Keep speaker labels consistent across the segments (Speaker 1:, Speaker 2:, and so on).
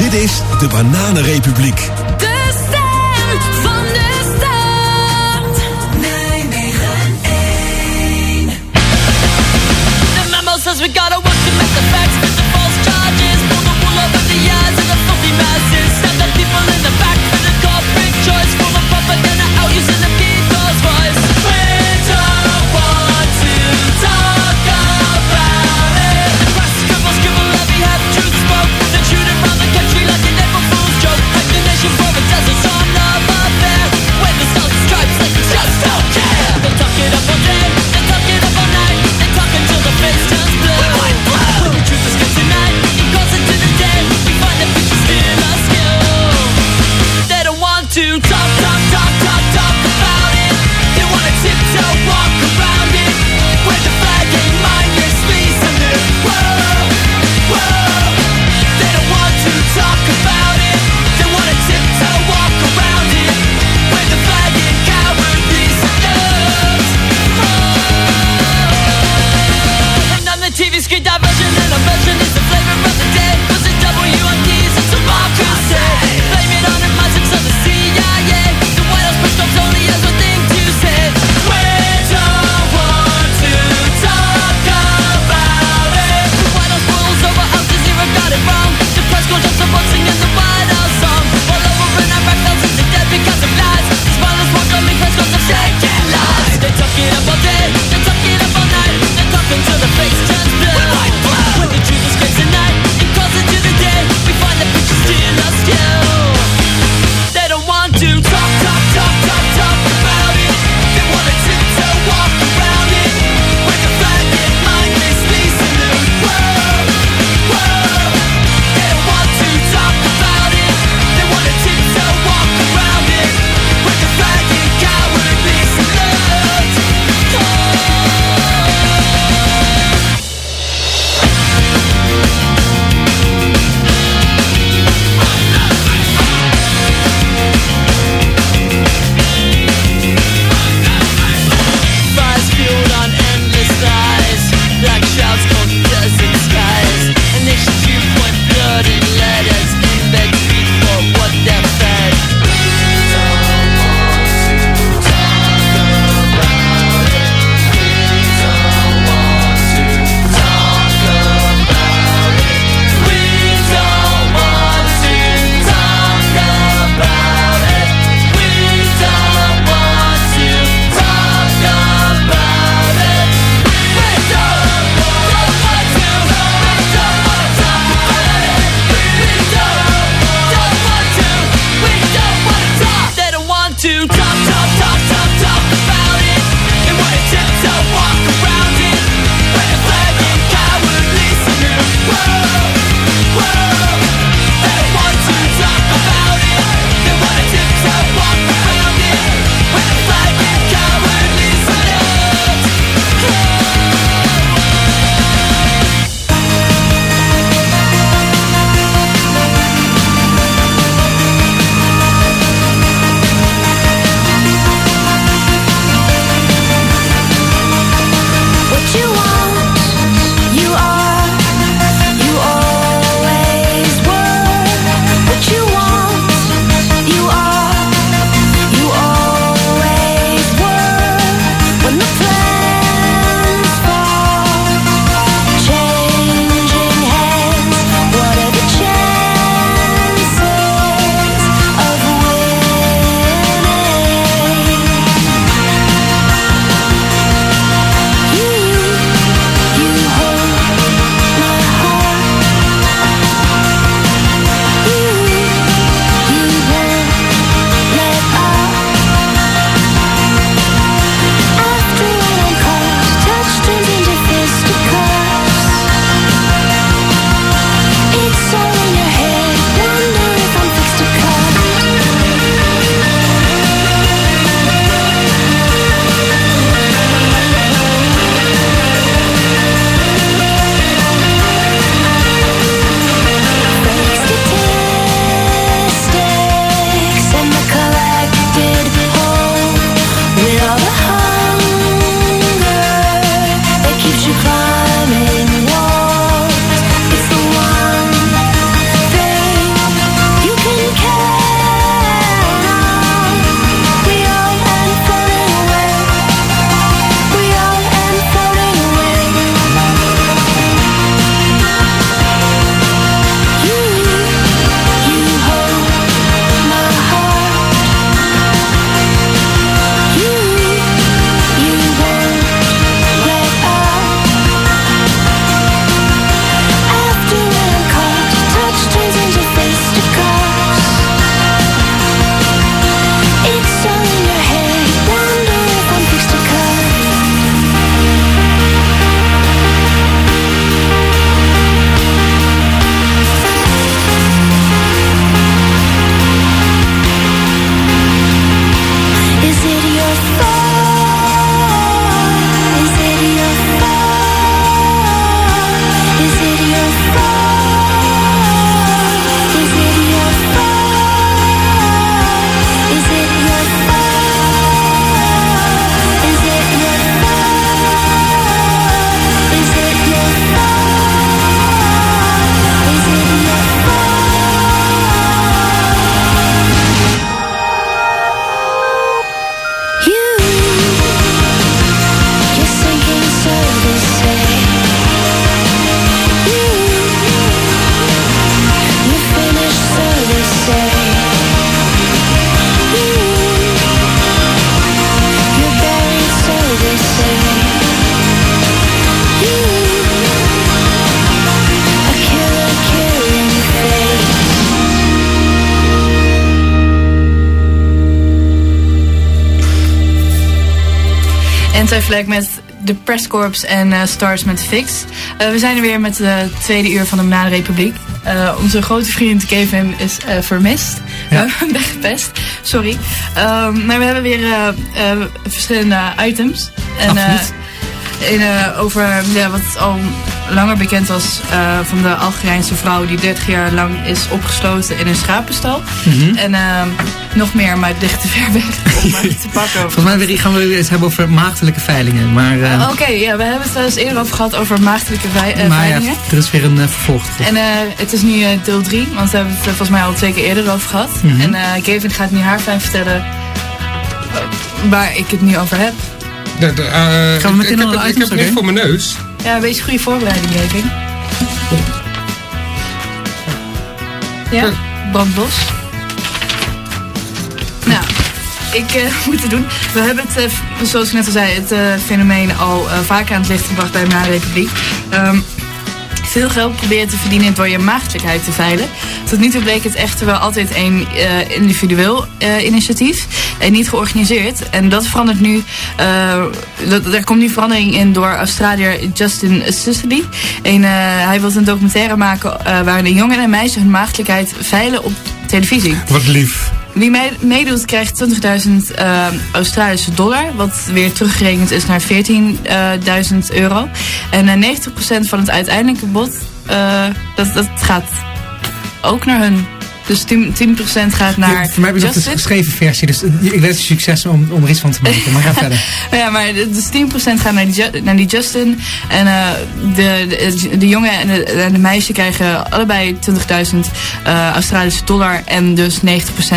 Speaker 1: Dit is de Bananenrepubliek.
Speaker 2: Anti-Flag met de Presscorps en eh, Stars met Fix. Eh, we zijn er weer met de tweede uur van de Bananenrepubliek. Eh onze grote vriend Kevin is vermist.
Speaker 3: Ja.
Speaker 2: Weggepest. Sorry. Ehm, maar we hebben weer verschillende items. En, in, over ja, wat al langer bekend was eh, van de Algerijnse vrouw die 30 jaar lang is opgesloten in een schapenstal.
Speaker 3: Mhm.
Speaker 2: En ehm, nog meer, maar het ligt te ver weg om maar te pakken.
Speaker 3: Volgens mij weer- gaan we het hebben over maagdelijke veilingen. Maar, eh,
Speaker 2: Oké, ja, we hebben het wel eens eerder over gehad over maagdelijke vei- eh,
Speaker 3: maar ja,
Speaker 2: veilingen.
Speaker 3: er is weer een uh, vervolg.
Speaker 2: En eh, het is nu deel 3, want we hebben het volgens mij al twee keer eerder over gehad.
Speaker 3: Mhm.
Speaker 2: En eh Kevin gaat nu haar fijn vertellen waar ik het nu over heb.
Speaker 4: De, de, eh,
Speaker 3: Gaan we meteen
Speaker 4: ik,
Speaker 3: naar
Speaker 4: ik, heb- ik heb het voor mijn neus.
Speaker 2: Ja, een beetje goede voorbereiding, Kevin. Ja, brandlos. Nou, ik eh, moet het doen. We hebben het, eh, zoals ik net al zei, het eh, fenomeen al vaker aan het licht gebracht bij de Republiek. Ehm veel geld proberen te verdienen door je maagdelijkheid te veilen. Tot nu toe bleek het echter wel altijd een eh, individueel eh, initiatief en niet georganiseerd. En dat verandert nu. eh, er komt nu verandering in door Australiër Justin Sicily. En, hij wil een documentaire maken waarin een jongen en een meisje hun maagdelijkheid veilen op televisie.
Speaker 4: Wat lief.
Speaker 2: Wie mee- meedoet krijgt 20.000 eh, Australische dollar, wat weer teruggerekend is naar 14.000 euro. En eh 90% van het uiteindelijke bod, eh, dat gaat ook naar hun. Dus 10%, 10% gaat naar
Speaker 3: Ja, voor mij heb je de
Speaker 2: Justin.
Speaker 3: geschreven versie, dus eh, ik wens je succes om, om er iets van te maken. Maar ga verder.
Speaker 2: Ja, maar dus 10% gaat naar die, naar die Justin. En eh, de, de, de jongen en de, en de meisje krijgen allebei 20.000 eh, Australische dollar. En dus 90%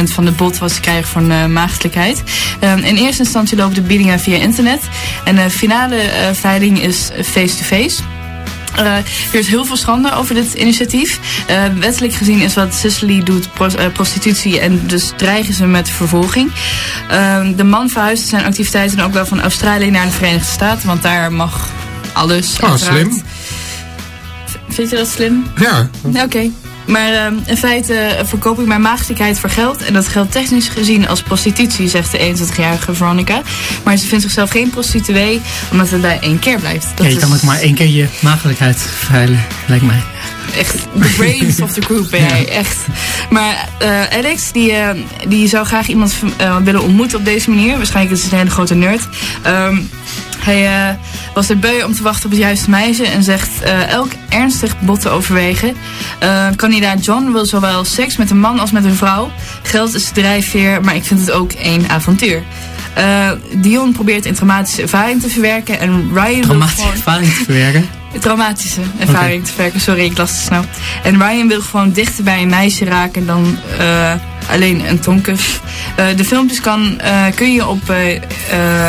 Speaker 2: van de bod wat ze krijgen van eh, maagdelijkheid. Ehm, in eerste instantie lopen de biedingen via internet. En de finale eh, veiling is face-to-face. Eh, er is heel veel schande over dit initiatief. Eh, wettelijk gezien is wat Sicily doet pros- eh, prostitutie en dus dreigen ze met vervolging. Eh, de man verhuisde zijn activiteiten ook wel van Australië naar de Verenigde Staten, want daar mag alles.
Speaker 4: Oh,
Speaker 2: uiteraard.
Speaker 4: slim.
Speaker 2: Vind je dat slim?
Speaker 4: Ja.
Speaker 2: Ja, Oké. Maar ehm, in feite eh, verkoop ik mijn maagdelijkheid voor geld. En dat geldt technisch gezien als prostitutie, zegt de 21-jarige Veronica. Maar ze vindt zichzelf geen prostituee, omdat het bij één keer blijft. Dat
Speaker 3: Ja, je
Speaker 2: is
Speaker 3: kan ook maar één keer je maagdelijkheid veilen, lijkt mij.
Speaker 2: echt de brains of the group ben jij, echt. Maar eh, Alex, die, eh, die zou graag iemand willen ontmoeten op deze manier. Waarschijnlijk is hij een hele grote nerd. Ehm, hij eh, was er beu om te wachten op het juiste meisje en zegt eh, elk ernstig bod te overwegen. Eh, kandidaat John wil zowel seks met een man als met een vrouw. Geld is de drijfveer, maar ik vind het ook één avontuur. Eh, Dion probeert een traumatische ervaring te verwerken en Ryan gewoon...
Speaker 3: ervaring te verwerken.
Speaker 2: Traumatische ervaring te verwerken. Sorry, ik las te snel. En Ryan wil gewoon dichter bij een meisje raken dan eh, alleen een tonkus. Eh, de filmpjes kan, eh, kun je op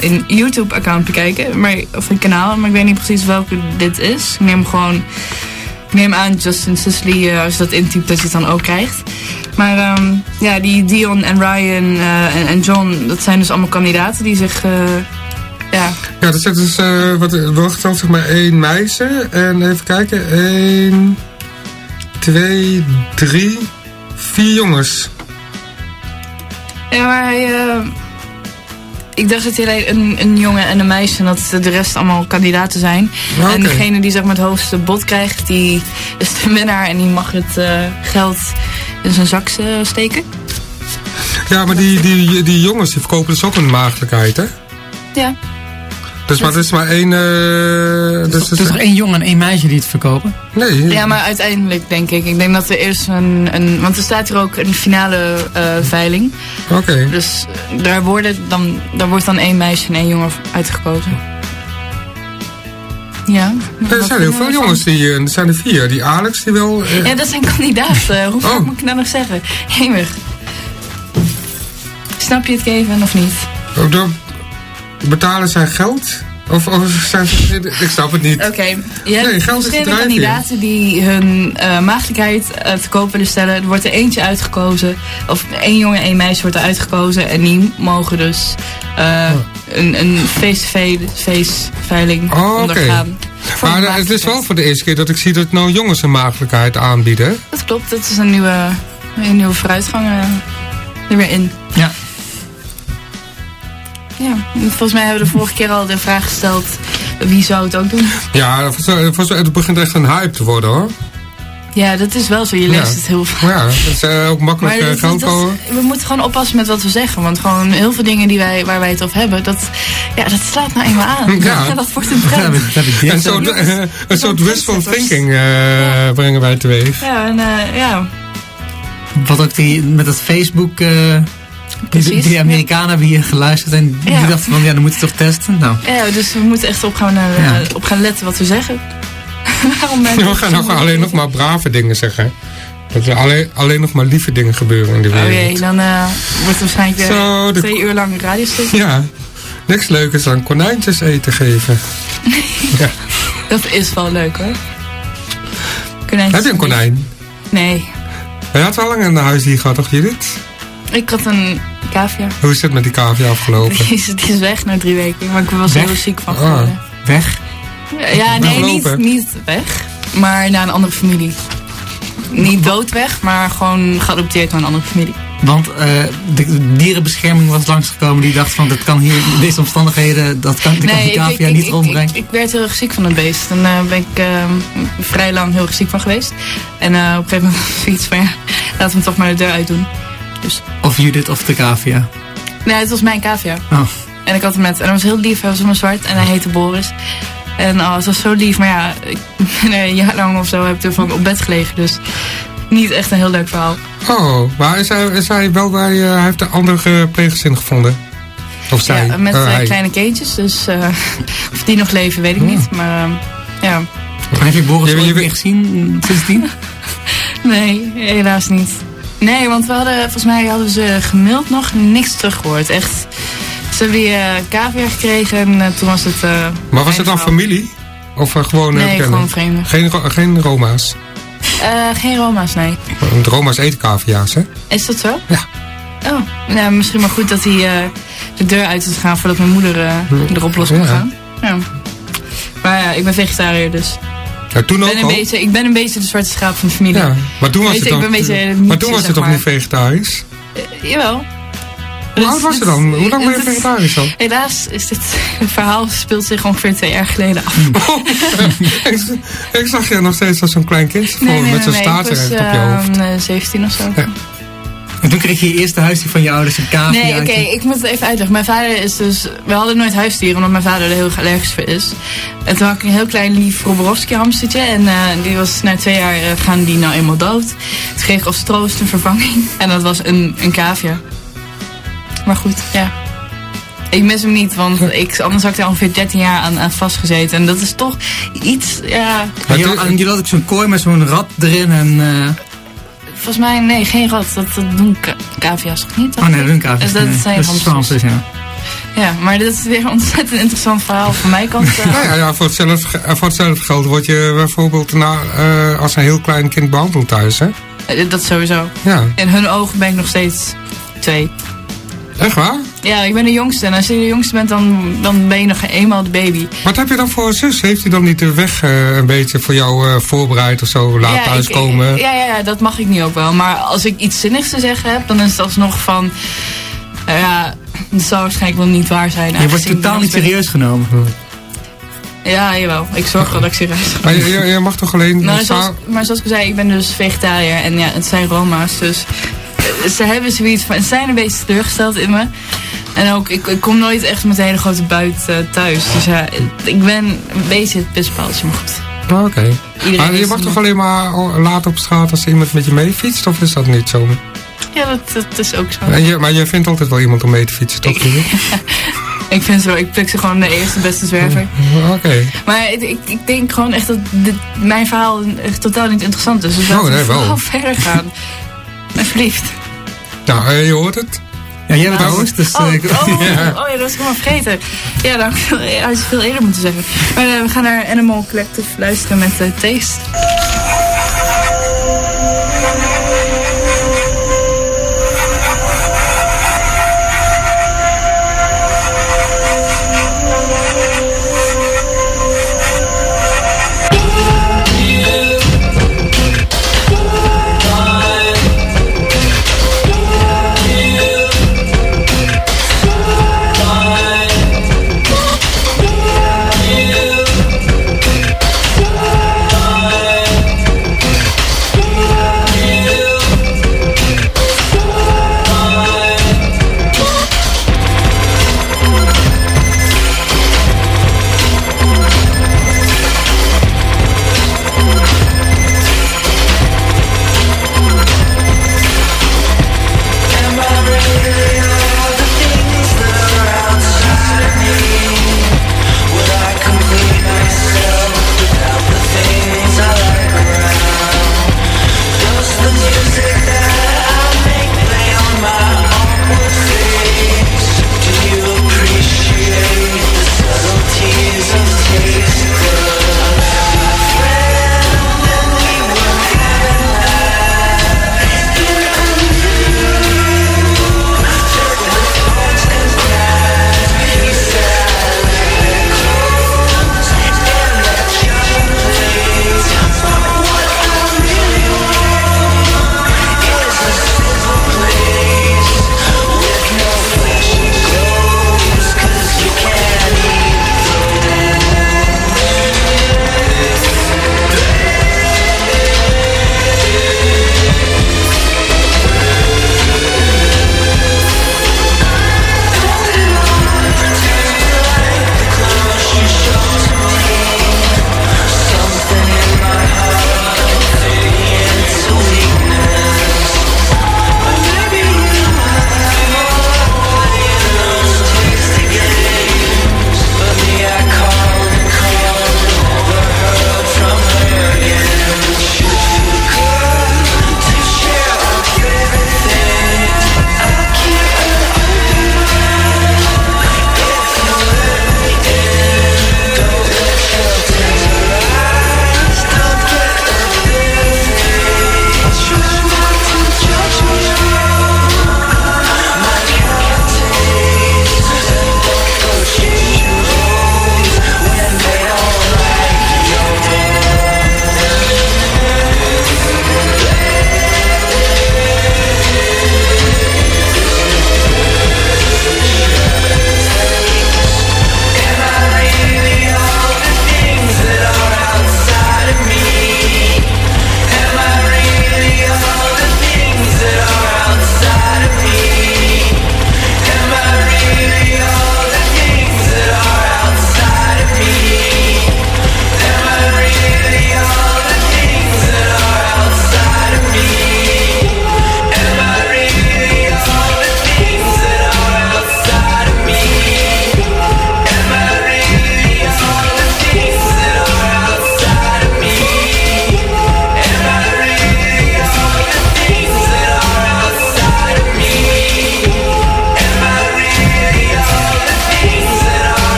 Speaker 2: een YouTube-account bekijken. Maar, of een kanaal, maar ik weet niet precies welke dit is. Ik neem gewoon... Ik neem aan Justin Sisley, als je dat intypt, dat je het dan ook krijgt. Maar ehm, ja, die Dion en Ryan en, en John, dat zijn dus allemaal kandidaten die zich... ja,
Speaker 4: Ja, er zit dus, eh wat, wacht dan zeg maar één meisje. En even kijken, één, twee, drie, vier jongens.
Speaker 2: Ja, maar hij, eh, ik dacht dat hij alleen een, een jongen en een meisje en dat de rest allemaal kandidaten zijn.
Speaker 4: Oké.
Speaker 2: En degene die zeg maar het hoogste bod krijgt, die is de winnaar en die mag het eh, geld in zijn zak steken.
Speaker 4: Ja, maar die, die, die jongens die verkopen dus ook een maagdelijkheid, hè?
Speaker 2: Ja.
Speaker 4: Dus maar er is maar één... eh dus,
Speaker 3: Er is toch één jongen en één meisje die het verkopen?
Speaker 4: nee,
Speaker 2: Ja, maar uiteindelijk denk ik. Ik denk dat er eerst een, een want er staat hier ook een finale eh, veiling.
Speaker 4: oké.
Speaker 2: Dus eh, daar, worden dan, daar wordt dan één meisje en één jongen uitgekozen. Ja.
Speaker 4: Ja, er zijn heel veel jongens, die, er zijn er vier. Die Alex, die wil... eh,
Speaker 2: Ja, dat zijn kandidaten. Hoe vaak
Speaker 4: Oh.
Speaker 2: moet ik nou nog zeggen? Hemig. Snap je het, Kevin, of niet?
Speaker 4: ook door- betalen zij geld? Of, of zijn. Ik snap het niet.
Speaker 2: Oké, je hebt
Speaker 4: Nee,
Speaker 2: verschillende kandidaten die hun eh maagdelijkheid eh, te koop willen stellen. Er wordt er eentje uitgekozen, of één jongen en één meisje wordt er uitgekozen. En die mogen dus eh, een, een face-to-face veiling
Speaker 4: Oh,
Speaker 2: ondergaan.
Speaker 4: Maar het is wel voor de eerste keer dat ik zie dat nou jongens een maagdelijkheid aanbieden.
Speaker 2: Dat klopt, dat is een nieuwe, een nieuwe vooruitgang er weer in.
Speaker 3: Ja.
Speaker 2: Ja, volgens mij hebben we de vorige keer al de vraag gesteld... wie zou het ook doen?
Speaker 4: Ja, volgens mij- het begint echt een hype te worden hoor.
Speaker 2: Ja, dat is wel zo. Je leest
Speaker 4: Ja.
Speaker 2: het heel vaak.
Speaker 4: Ja, dat is eh, ook makkelijk
Speaker 2: Maar
Speaker 4: eh,
Speaker 2: dat-
Speaker 4: geld
Speaker 2: dat-
Speaker 4: komen.
Speaker 2: we moeten gewoon oppassen met wat we zeggen. Want gewoon heel veel dingen die wij, waar wij het over hebben... dat, ja, dat slaat nou eenmaal aan.
Speaker 4: Ja.
Speaker 2: dat wordt een
Speaker 3: Dat heb
Speaker 2: trend.
Speaker 3: ik, dat heb ik
Speaker 4: Een soort, eh, een soort
Speaker 2: trendsetters.
Speaker 4: thinking eh, brengen wij teweeg.
Speaker 2: Ja, en eh, ja,
Speaker 3: Wat ook die, met dat Facebook... die,
Speaker 2: Precies,
Speaker 3: die. Amerikanen hebben hier geluisterd en die dachten van ja, dan moet je toch testen. Nou,
Speaker 2: ja, dus we moeten echt op gaan, eh,
Speaker 3: Ja.
Speaker 2: op gaan letten wat we zeggen. Waarom
Speaker 4: We gaan nog alleen nog maar brave dingen zeggen. Dat er alleen, alleen nog maar lieve dingen gebeuren in de
Speaker 2: Oh
Speaker 4: wereld.
Speaker 2: jee, dan eh, wordt het waarschijnlijk weer
Speaker 4: Zo, de-
Speaker 2: twee uur lang een radiostuk.
Speaker 4: Ja, niks leukers dan konijntjes eten geven. ja.
Speaker 2: Dat is wel leuk hoor. Konijntjes
Speaker 4: Heb je een konijn?
Speaker 2: Nee,
Speaker 4: Je had wel lang in de huisdier gehad, toch Judith?
Speaker 2: ik had een cavia.
Speaker 4: Hoe is het met die cavia afgelopen?
Speaker 2: Die is, die is weg na drie weken, maar ik was
Speaker 3: Weg?
Speaker 2: heel ziek van
Speaker 4: Ah.
Speaker 2: geworden.
Speaker 3: weg.
Speaker 2: Ja, nee, niet, niet weg, maar naar een andere familie. Niet dood weg, maar gewoon geadopteerd naar een andere familie.
Speaker 3: Want eh, de dierenbescherming was langsgekomen. Die dacht van, dat kan hier in deze omstandigheden, dat kan, kan die cavia niet
Speaker 2: ik,
Speaker 3: rondbrengen.
Speaker 2: ik, ik werd heel erg ziek van het beest. En daar ben ik eh, vrij lang heel erg ziek van geweest. En eh, op een gegeven moment was iets van ja, laten we hem toch maar de deur uitdoen. Dus,
Speaker 3: Of Judith of de cavia.
Speaker 2: nee, het was mijn cavia.
Speaker 3: Oh.
Speaker 2: En ik had hem met, en hij was heel lief, hij was helemaal zwart en hij heette Boris. En oh, het was zo lief, maar ja, ik ben een jaar lang of zo heb ik ervan op bed gelegen. Dus niet echt een heel leuk verhaal.
Speaker 4: Oh, maar is hij, is hij wel bij... eh, hij heeft een andere pleeggezin gevonden? Of zij?
Speaker 2: Ja, met
Speaker 4: hij.
Speaker 2: kleine kindjes, dus eh, of die nog leven, weet ik niet. Maar ja,
Speaker 3: Maar heb je Boris
Speaker 4: Je- je
Speaker 3: meer gezien sindsdien?
Speaker 2: nee, helaas niet. Nee, want we hadden, volgens mij hadden ze gemaild nog niks teruggehoord. Echt, ze hebben die eh cavia gekregen en eh, toen was het... eh,
Speaker 4: Maar was het dan familie? Of gewoon
Speaker 2: Nee,
Speaker 4: bekenden?
Speaker 2: gewoon vreemden.
Speaker 4: Geen, geen Roma's.
Speaker 2: Geen Roma's, nee.
Speaker 4: Want Roma's eten cavia's, hè?
Speaker 2: Is dat zo?
Speaker 4: Ja.
Speaker 2: Oh, nou, misschien maar goed dat hij de deur uit is gegaan voordat mijn moeder eh, erop los kon
Speaker 4: Ja.
Speaker 2: gaan. Ja. Maar ja, ik ben vegetariër, dus
Speaker 4: Ja, toen
Speaker 2: ik
Speaker 4: ook
Speaker 2: ben, een
Speaker 4: al.
Speaker 2: beetje, ik ben een beetje de zwarte schaap van de familie.
Speaker 4: Ja, maar toen was
Speaker 2: Weet
Speaker 4: het
Speaker 2: je, ik
Speaker 4: toch...
Speaker 2: ben een beetje
Speaker 4: maar toen was het toch niet vegetarisch?
Speaker 2: Eh, jawel.
Speaker 4: Hoe oud was je dan? Hoe lang ben je vegetarisch dan?
Speaker 2: Helaas is dit verhaal speelt zich ongeveer twee jaar geleden af.
Speaker 4: ik, ik zag je nog steeds als zo'n klein kind voor met zo'n
Speaker 2: was
Speaker 4: op je hoofd.
Speaker 2: ehm, eh, 17 of zo.
Speaker 4: Ja.
Speaker 3: En toen kreeg je je eerste huisdier van je ouders een cavia.
Speaker 2: Nee, oké, ik moet het even uitleggen. Mijn vader is dus... We hadden nooit huisdieren, omdat mijn vader er heel erg allergisch voor is. En toen had ik een heel klein lief Roborowski hamstertje. En eh, die was na twee jaar eh, gaan die nou eenmaal dood. Toen kreeg ik als troost een vervanging. En dat was een, een cavia. Maar goed, ja. Ik mis hem niet, want ik, anders had ik daar ongeveer 13 jaar aan, aan vastgezeten. En dat is toch iets, ja...
Speaker 3: En je, had- en je had ook zo'n kooi met zo'n rat erin en... eh,
Speaker 2: Volgens mij, nee, geen rat. Dat, dat doen cavia's toch niet?
Speaker 3: oh nee, een cavia.
Speaker 2: Dus dat
Speaker 3: nee.
Speaker 2: zijn
Speaker 3: dat is hamsters, ja.
Speaker 2: Ja, maar dit is weer een ontzettend interessant verhaal van mijn kant. eh.
Speaker 4: Nou ja, ja voor, hetzelfde, ge- voor hetzelfde geld word je bijvoorbeeld na, eh, als een heel klein kind behandeld thuis, hè?
Speaker 2: Eh, Dat sowieso.
Speaker 4: Ja,
Speaker 2: In hun ogen ben ik nog steeds twee.
Speaker 4: echt waar?
Speaker 2: Ja, ik ben de jongste. En als je de jongste bent, dan, dan ben je nog eenmaal de baby.
Speaker 4: Wat heb je dan voor een zus? Heeft hij dan niet de weg eh, een beetje voor jou eh, voorbereid of zo? Laat
Speaker 2: ja,
Speaker 4: thuiskomen?
Speaker 2: ik- ja, ja, ja, dat mag ik nu ook wel. Maar als ik iets zinnigs te zeggen heb, dan is het alsnog van... nou ja, dat zou waarschijnlijk wel niet waar zijn.
Speaker 3: Je wordt totaal niet
Speaker 2: ben-
Speaker 3: serieus genomen.
Speaker 2: Ja, jawel. Ik zorg wel dat ik serieus ga.
Speaker 4: Maar je, je, je mag toch alleen...
Speaker 2: Nou, zoals, maar zoals ik al zei, ik ben dus vegetariër en ja, het zijn Roma's. Dus ze hebben zoiets van, ze zijn een beetje teleurgesteld in me. En ook, ik, ik kom nooit echt met een hele grote buit eh, thuis. Dus ja, ik ben een beetje het pispaaltje, maar goed.
Speaker 4: Oh, Oké. Maar je
Speaker 2: is
Speaker 4: mag toch alleen maar laten op straat als iemand met je meefietst? Of is dat niet zo?
Speaker 2: Ja, dat, dat is ook zo.
Speaker 4: En je, maar je vindt altijd wel iemand om mee te fietsen, toch? Judith?
Speaker 2: Ik vind zo, ik pluk ze gewoon de eerste beste zwerver.
Speaker 4: Oké.
Speaker 2: Maar ik, ik, ik denk gewoon echt dat dit, mijn verhaal echt totaal niet interessant is. Dus laten
Speaker 4: Oh,
Speaker 2: we
Speaker 4: nee, wel.
Speaker 2: verder gaan. Alsjeblieft.
Speaker 4: Nou, je hoort het.
Speaker 3: Ja, jij bent de host, dus...
Speaker 2: Oh,
Speaker 3: eh, ik-
Speaker 2: oh, oh ja, dat was ik helemaal vergeten. Ja, dan had je veel eerder moeten zeggen. Maar eh, we gaan naar Animal Collective luisteren met eh, Taste.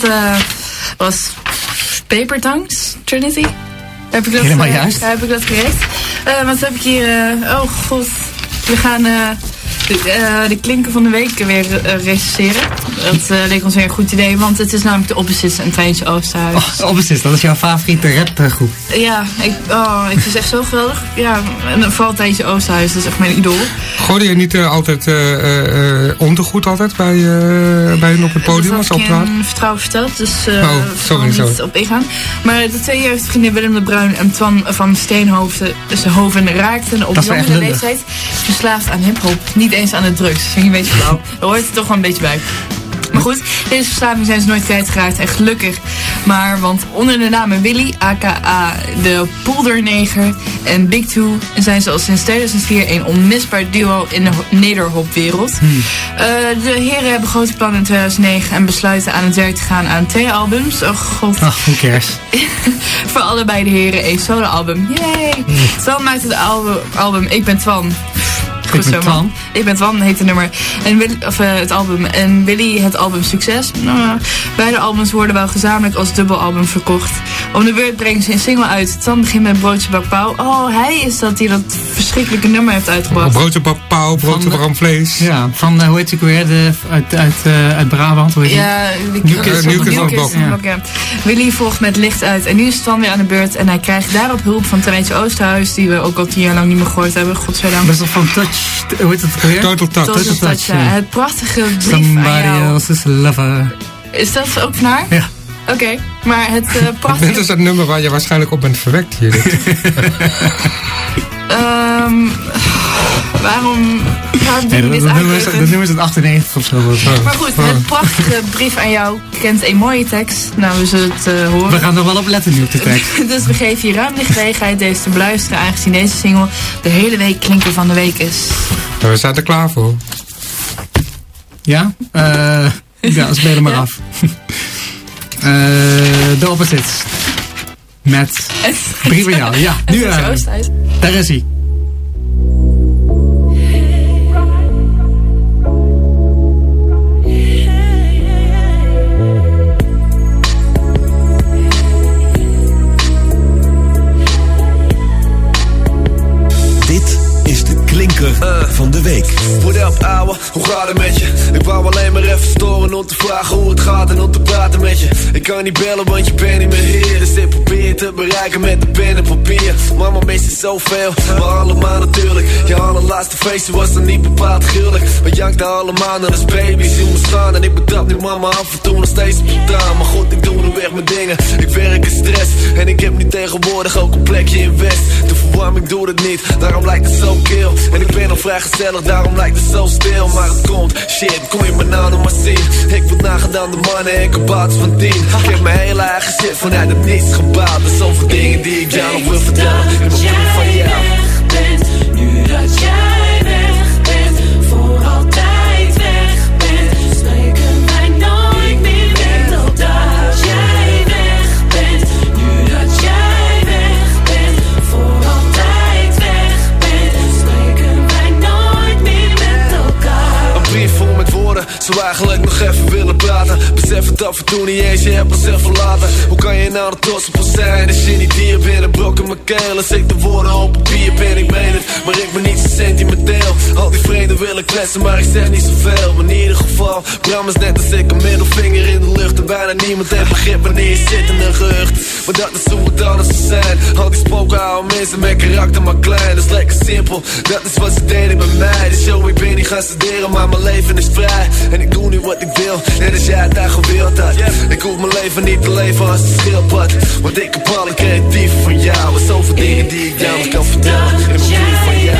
Speaker 2: Dat eh, was Paper Tongues, Trinity. Heb ik dat,
Speaker 3: Helemaal
Speaker 2: eh,
Speaker 3: juist.
Speaker 2: Heb ik dat correct? Eh, wat heb ik hier? oh god, we gaan de, de klinken van de week weer recenseren. Dat eh, leek ons weer een goed idee, want het is namelijk de Opposites en Treintje Oosterhuis.
Speaker 3: Oh, Opposites, dat is jouw favoriete rapgroep.
Speaker 2: Ja, ik, oh, ik vind het echt zo geweldig. Ja, en vooral Treintje Oosterhuis, dat is echt mijn idool.
Speaker 4: Gooide je niet eh, altijd eh, eh, eh, ondergoed altijd bij, eh, bij hen op het podium
Speaker 2: dat
Speaker 4: als
Speaker 2: had ik in vertrouwen verteld, dus eh
Speaker 4: Oh, sorry,
Speaker 2: niet
Speaker 4: sorry.
Speaker 2: op ingaan. Maar de twee jeugdvrienden Willem de Bruin en Twan van Steenhoven dus Hoven raakten op jongere leeftijd verslaafd aan hiphop. Niet eens aan de drugs. Vind je een beetje flauw. Daar hoort het toch wel een beetje bij. Maar goed, deze verslaving zijn ze nooit kwijtgeraakt en gelukkig. Maar, want onder de namen Willy, aka de Polderneger en Big Two zijn ze al sinds 2004 een onmisbaar duo in de ho- nederhopwereld. Eh, de heren hebben grote plannen in 2009 en besluiten aan het werk te gaan aan twee albums. Oh god.
Speaker 3: Ach, cares?
Speaker 2: Voor allebei de heren een soloalbum. Yay! Twan maakte het album, album Ik Ben Twan. Goed zo, man. Ik ben Twan, heet het nummer. En Willy, of, eh, het album. En Willy, het album Succes. Nou, beide albums worden wel gezamenlijk als dubbelalbum verkocht. Om de beurt brengen ze een single uit. Twan begint met Broodje Bak Pauw. Oh, hij is dat die dat verschrikkelijke nummer heeft uitgebracht.
Speaker 4: Broodje pauw, broodje warm vlees.
Speaker 3: Ja, van, eh, hoe heet ook weer? De, uit, uit, eh, uit Brabant, hoe heet die?
Speaker 2: Ja, de. Willy volgt met licht uit. En nu is Twan weer aan de beurt. En hij krijgt daarop hulp van Treintje Oosterhuis. Die we ook al tien jaar lang niet meer gehoord hebben. Godzijdank.
Speaker 3: Dat is toch van Touch, hoe heet het weer?
Speaker 4: Total Touch.
Speaker 2: Total
Speaker 3: Touch,
Speaker 2: Touch, ja.
Speaker 3: ja.
Speaker 2: Het prachtige brief aan
Speaker 3: Somebody else's lover.
Speaker 2: Is dat ook van haar?
Speaker 3: Ja.
Speaker 2: Oké, maar het eh,
Speaker 4: Dit
Speaker 2: prachtige...
Speaker 4: is het nummer waar je waarschijnlijk op bent verwekt hier.
Speaker 2: Ehm, waarom... Waarom
Speaker 3: Nee,
Speaker 2: we
Speaker 3: dat,
Speaker 2: dit
Speaker 3: dat, uit 98 of zo.
Speaker 2: Maar goed, het prachtige brief aan jou kent een mooie tekst. Nou, we zullen het eh,
Speaker 3: We
Speaker 2: horen.
Speaker 3: gaan er wel op letten nu op de tekst.
Speaker 2: Dus we geven je ruim de gelegenheid deze te beluisteren, aangezien deze single de hele week klinker van de week is.
Speaker 4: We zijn er klaar voor.
Speaker 3: Ja? Eh ja, speel maar
Speaker 2: Ja.
Speaker 3: af. Eh de opposites. Met jou. Ja, nu eh, daar is hij.
Speaker 1: De de week.
Speaker 5: What up, ouwe? Hoe gaat het met je? Ik wou alleen maar even storen om te vragen hoe het gaat en om te praten met je. Ik kan niet bellen, want je bent niet meer hier. Dus ik probeer te bereiken met de pen en papier. Mama mist je zoveel, maar allemaal natuurlijk. Je allerlaatste feestje was dan niet bepaald gruwelijk. We jankten allemaal naar als baby's in me staan. En ik betrap nu mama af en toe nog steeds op de. Maar goed, ik doe nu weg mijn dingen. Ik werk in stress. En ik heb nu tegenwoordig ook een plekje in West. De verwarming doet het niet, daarom lijkt het zo kil. En ik ben nog vrij daarom lijkt het zo stil. Maar het komt, shit, kom je me nou nog maar zien. Ik word nagedaan de mannen en kabouts van tien. Ik heb mijn hele eigen shit vanuit het niets gebouwd. Er zoveel dingen die ik jou nog wil vertellen. In mijn brief van jou. Zou eigenlijk nog even willen praten. Besef het af en toe niet eens, je hebt mezelf verlaten. Hoe kan je nou er trots op ons zijn als je niet hier bent? Brok in mijn keel, als ik de woorden op papier ben, ik meen het. Maar ik ben niet zo sentimenteel. Al die vrienden willen kletsen, maar ik zeg niet zoveel. In ieder geval, Bram is net als ik een middelvinger in de lucht. En bijna niemand heeft begrip wanneer je zit in een gehucht. Maar dat is hoe het alles zou zijn. Al die spoken houden mensen met karakter maar klein. Dat is lekker simpel, dat is wat ze deden bij mij. Dus yo, ik ben niet gaan studeren, maar mijn leven is vrij. Ik doe nu wat ik wil, net als jij het daar gewild had. Ik hoef mijn leven niet te leven als een schildpad. Want ik heb alle creatief van jou. En zoveel dingen die ik jou kan vertellen. In mijn brief van jou.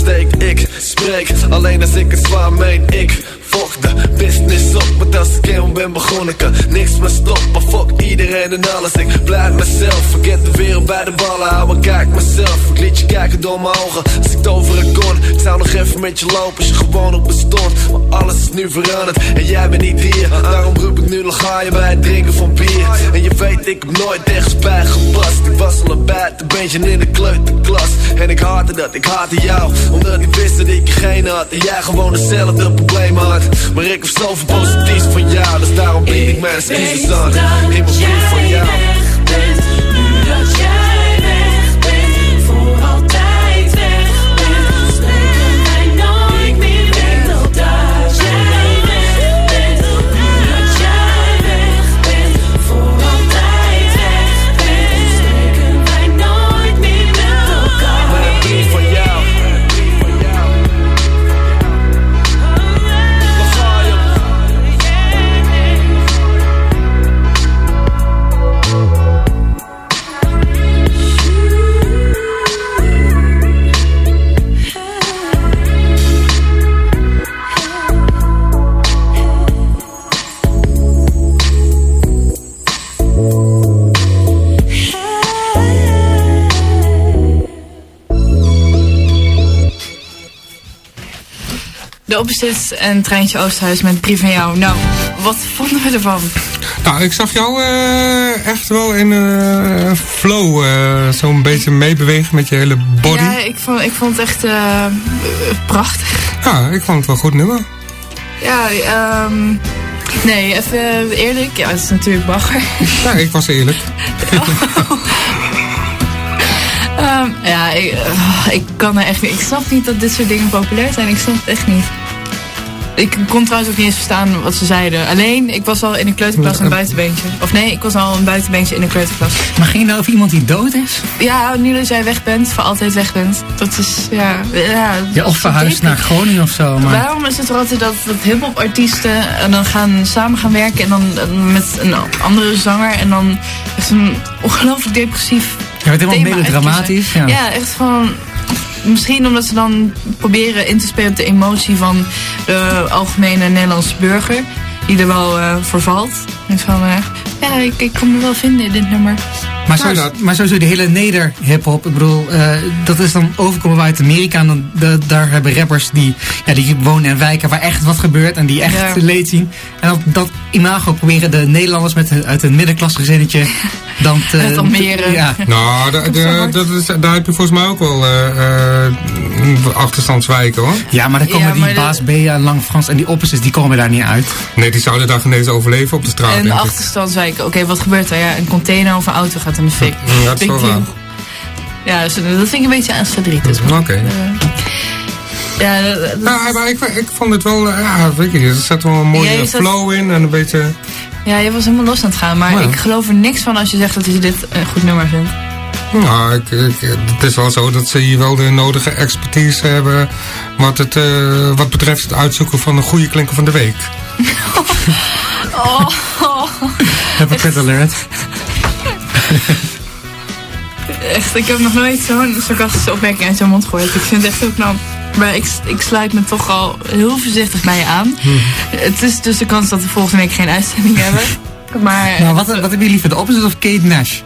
Speaker 5: Steekt. Ik spreek alleen als ik het zwaar meen. Ik de business op, want als ik eenmaal ben begonnen kan niks meer stoppen. Fuck iedereen en alles, ik blijf mezelf. Vergeet de wereld bij de ballen houden, kijk mezelf. Ik liet je kijken door mijn ogen, als ik toveren kon. Ik zou nog even met je lopen als je gewoon op bestond. Maar alles is nu veranderd en jij bent niet hier. Daarom roep ik nu nog ga je bij het drinken van bier. En je weet, ik heb nooit ergens bij gepast. Ik was al een buiten beentje in de kleuterklas. En ik haatte dat, ik haatte jou. Omdat ik wist dat ik geen had. En jij gewoon hetzelfde probleem had. Maar ik heb zoveel positiefs van jou. Dus daarom bied ik mijn excuses aan. In mijn brief van jou.
Speaker 2: Opposites en Treintje Oosterhuis met Brief van jou. Nou, wat vonden we ervan?
Speaker 4: Nou, ik zag jou eh, echt wel in eh flow eh, zo'n beetje meebewegen met je hele body.
Speaker 2: Ja,
Speaker 4: Ja.
Speaker 2: ik vond, ik vond het echt prachtig.
Speaker 4: ik vond het wel een goed nummer.
Speaker 2: Ja, ehm nee, even eerlijk. Ja, het is natuurlijk bagger.
Speaker 4: Ja, ik was eerlijk.
Speaker 2: Ehm, ja, ik, ik kan er echt niet. Ik snap niet dat dit soort dingen populair zijn. Ik snap het echt niet. Ik kon trouwens ook niet eens verstaan wat ze zeiden. Alleen, ik was al in een kleuterklas een buitenbeentje. Of nee, ik was al een buitenbeentje in een kleuterklas.
Speaker 3: Maar ging het nou over iemand die dood is?
Speaker 2: Ja, nu dat jij weg bent, voor altijd weg bent. Dat is, ja... Ja,
Speaker 3: Ja, of verhuisd naar Groningen of zo. Maar...
Speaker 2: Waarom is het er altijd dat, dat hip-hop artiesten en dan gaan samen gaan werken en dan eh, met een andere zanger en dan is een ongelooflijk depressief
Speaker 3: Ja, het helemaal melodramatisch.
Speaker 2: uitkiezen.
Speaker 3: Ja.
Speaker 2: Ja. echt gewoon. Misschien omdat ze dan proberen in te spelen op de emotie van de algemene Nederlandse burger. Die er wel eh voor valt. En van, ja, ik, ik kon me wel vinden in dit nummer.
Speaker 3: Maar, sowieso,
Speaker 4: dat-
Speaker 3: maar sowieso de hele neder-hip-hop. Ik bedoel, eh, dat is dan overkomen uit Amerika. En dan, da- daar hebben rappers die, ja, die wonen in wijken waar echt wat gebeurt. En die echt
Speaker 2: Ja.
Speaker 3: leed zien. En dat, dat imago proberen de Nederlanders met, hun- uit een middenklassegezintje dan te...
Speaker 2: Met Almere.
Speaker 3: Ja.
Speaker 4: Nou, da- da- dat is, daar heb je volgens mij ook wel eh, eh, achterstandswijken hoor.
Speaker 3: ja, maar dan komen
Speaker 2: Ja,
Speaker 3: die
Speaker 2: maar
Speaker 3: Baas Bea, Lang Frans en die opposites, die komen daar niet uit.
Speaker 4: Nee, die zouden daar geen overleven op de straat.
Speaker 2: en de
Speaker 4: denk ik.
Speaker 2: achterstandswijken. Oké, wat gebeurt er? Ja, een container of een auto gaat in de fik.
Speaker 4: Ja, dat is wel waar.
Speaker 2: Ja, dus, dat vind ik een beetje aan verdrietig.
Speaker 4: Oké.
Speaker 2: Eh, ja, dat- dat-
Speaker 4: Ja, maar ik, ik vond het wel, eh, ja, weet je, er zat wel een mooie
Speaker 2: Ja, je zat-
Speaker 4: flow in en een beetje...
Speaker 2: ja, je was helemaal los aan het gaan. Maar
Speaker 4: Ja.
Speaker 2: ik geloof er niks van als je zegt dat je dit een goed nummer vindt.
Speaker 4: Nou, ik, ik- het is wel zo dat ze hier wel de nodige expertise hebben wat, het, eh, wat betreft het uitzoeken van een goede klinker van de week.
Speaker 2: Oh,
Speaker 3: Hypocrite alert.
Speaker 2: echt. Ik heb nog nooit zo'n sarcastische opmerking uit zijn mond gehoord. Ik vind het echt heel knap. Maar ik, ik sluit me toch al heel voorzichtig bij je aan. Het is dus de kans dat we volgende week geen uitzending hebben. Maar
Speaker 3: Nou, wat, wat heb je liever, de opposite of Kate Nash?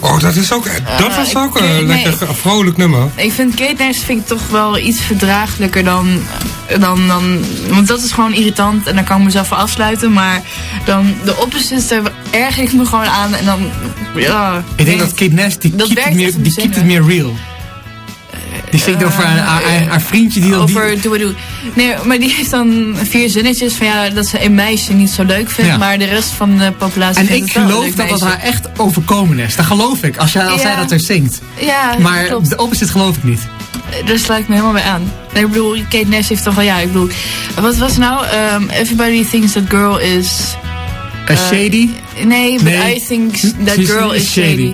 Speaker 4: Oh, dat, is ook, dat was ook
Speaker 2: ik-
Speaker 4: een
Speaker 2: nee.
Speaker 4: lekker vrolijk nummer.
Speaker 2: ik vind Kate Nash vind ik toch wel iets verdraaglijker dan, dan, dan... Want dat is gewoon irritant en daar kan ik mezelf voor afsluiten. Maar dan de opposites, daar erger ik me gewoon aan. En dan, ja...
Speaker 3: Ik denk dat Kate Nash, die
Speaker 2: Dat
Speaker 3: keept het meer, die keept het meer real. Die zingt over haar, haar, haar- haar vriendje die dan... die-
Speaker 2: Over doe doe. Nee, maar die heeft dan vier zinnetjes van ja, dat ze een meisje niet zo leuk vindt,
Speaker 3: Ja.
Speaker 2: maar de rest van de populatie
Speaker 3: En
Speaker 2: vindt
Speaker 3: ik geloof dat dat
Speaker 2: meisje.
Speaker 3: haar echt overkomen is. Dat geloof ik, als, jij, als
Speaker 2: Ja.
Speaker 3: zij dat er zingt.
Speaker 2: Ja,
Speaker 3: Maar
Speaker 2: klopt.
Speaker 3: de opposite geloof ik niet.
Speaker 2: Daar sluit ik me helemaal bij aan. Nee, ik bedoel, Kate Nash heeft toch wel, ja, ik bedoel, wat was nou? Um, everybody thinks that girl is...
Speaker 3: Uh, shady?
Speaker 2: Nee, but
Speaker 3: Nee.
Speaker 2: I think that
Speaker 3: She's
Speaker 2: girl is
Speaker 3: shady.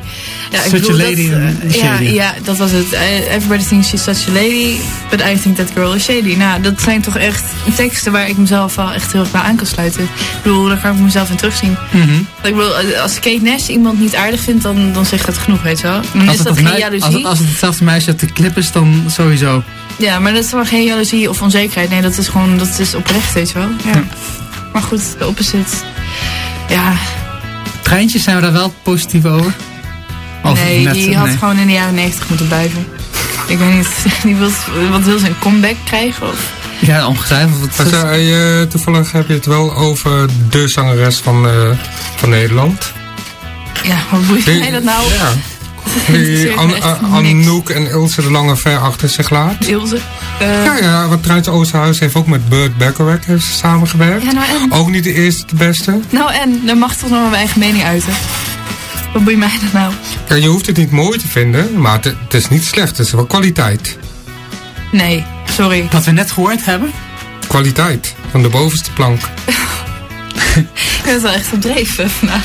Speaker 2: Ja,
Speaker 3: Such a lady
Speaker 2: dat, eh, ja,
Speaker 3: shady.
Speaker 2: ja, dat was het. Eh, everybody thinks she's such a lady, but I think that girl is shady. Nou, dat zijn toch echt teksten waar ik mezelf wel echt heel erg bij aan kan sluiten. Ik bedoel, daar kan ik mezelf in terugzien.
Speaker 3: Mhm.
Speaker 2: Ik bedoel, als Kate Nash iemand niet aardig vindt, dan, dan zegt dat genoeg, weet je wel. Dan
Speaker 3: Als
Speaker 2: is dat geen
Speaker 3: mei- als,
Speaker 2: jaloezie.
Speaker 3: het, als het hetzelfde meisje uit de clip is, dan sowieso.
Speaker 2: Ja, maar dat is wel geen jaloezie of onzekerheid. Nee, dat is gewoon, dat is oprecht, weet je wel. Ja.
Speaker 3: Ja.
Speaker 2: Maar goed, de opposite. Ja,
Speaker 3: Treintjes zijn we daar wel positief over? Of
Speaker 2: nee,
Speaker 3: net-
Speaker 2: die had
Speaker 3: nee.
Speaker 2: gewoon in de jaren 90 moeten blijven. Ik weet niet, die wil, wat wil ze, een comeback krijgen? Of?
Speaker 3: Ja, ongetwijfeld.
Speaker 4: Toevallig heb je het wel over de zangeres van, eh, van Nederland.
Speaker 2: Ja, wat boeit mij dat nou?
Speaker 4: Ja. Die
Speaker 2: me
Speaker 4: An-
Speaker 2: echt
Speaker 4: An-
Speaker 2: niks.
Speaker 4: Anouk en Ilse de Lange ver achter zich laat.
Speaker 2: Ilse. Eh,
Speaker 4: Ja, ja, want Truitje Oosterhuis heeft ook met heeft ze samengewerkt.
Speaker 2: ja, nou en?
Speaker 4: Ook niet de eerste, de beste.
Speaker 2: Nou en, dan mag ik toch nog maar mijn eigen mening uiten. Wat boeit mij dat nou?
Speaker 4: Ja, je hoeft het niet mooi te vinden, maar het, het is niet slecht. Het is wel kwaliteit.
Speaker 2: Nee, sorry.
Speaker 3: Wat we net gehoord hebben.
Speaker 4: Kwaliteit. Van de bovenste plank.
Speaker 2: Ik ben het wel echt gedreven vandaag.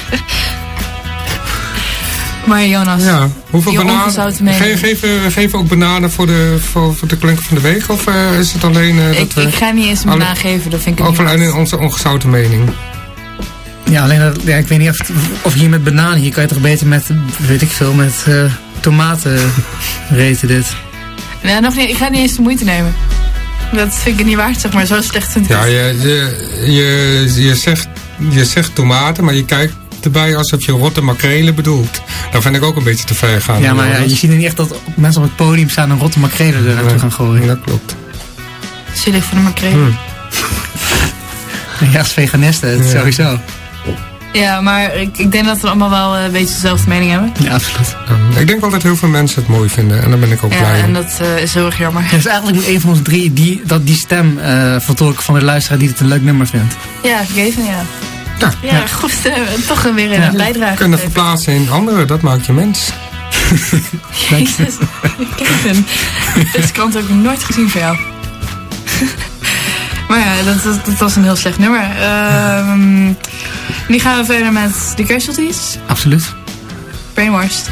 Speaker 2: Maar Jonas,
Speaker 4: Ja, hoeveel
Speaker 2: Je
Speaker 4: bananen?
Speaker 2: ongezouten mening.
Speaker 4: Ge geven, geven we ook bananen voor de, voor, voor de klinker van de week? Of eh, is het alleen eh,
Speaker 2: ik,
Speaker 4: dat we...
Speaker 2: ik ga niet eens een banaan geven, dat vind ik
Speaker 4: alleen in onze ongezouten mening?
Speaker 3: Ja, alleen dat, ja, ik weet niet of, of hier met bananen, hier kan je toch beter met, weet ik veel, met eh, tomaten reten dit.
Speaker 2: Nee, nog niet, ik ga niet eens de moeite nemen. Dat vind ik niet waard, zeg maar. Zo slecht vind ik
Speaker 4: Ja, je, je, je, zegt, je zegt tomaten, maar je kijkt erbij alsof je rotte makrelen bedoelt. Dat vind ik ook een beetje te ver gaan.
Speaker 3: Ja, maar ja, je ziet niet echt dat mensen op het podium staan en rotte makrelen er naartoe
Speaker 4: Nee,
Speaker 3: gaan gooien.
Speaker 4: Dat klopt.
Speaker 2: Zielig van de makreel.
Speaker 4: Hmm.
Speaker 3: Ja, als veganisten,
Speaker 4: Ja.
Speaker 3: sowieso.
Speaker 2: Ja, maar ik, ik denk dat we allemaal wel eh, een beetje dezelfde mening hebben.
Speaker 3: Ja, absoluut.
Speaker 4: Ja, ik denk altijd heel veel mensen het mooi vinden. En daar ben ik ook
Speaker 2: Ja,
Speaker 4: blij
Speaker 2: en
Speaker 4: om.
Speaker 2: dat eh, is heel erg jammer.
Speaker 3: Dus eigenlijk moet een van ons drie die, dat die stem eh vertolken van de luisteraar die het een leuk nummer vindt.
Speaker 2: Ja, gegeven, ja.
Speaker 4: Ja.
Speaker 2: Ja, goed. eh, toch weer een
Speaker 3: Ja.
Speaker 2: bijdrage.
Speaker 4: Kunnen verplaatsen in anderen, dat maakt je mens.
Speaker 2: Jezus, Kevin. Deze krant heb ik nooit gezien van jou. maar ja, dat, dat, dat was een heel slecht nummer. Ehm, nu gaan we verder met de casualties.
Speaker 3: Absoluut.
Speaker 2: Brainwashed.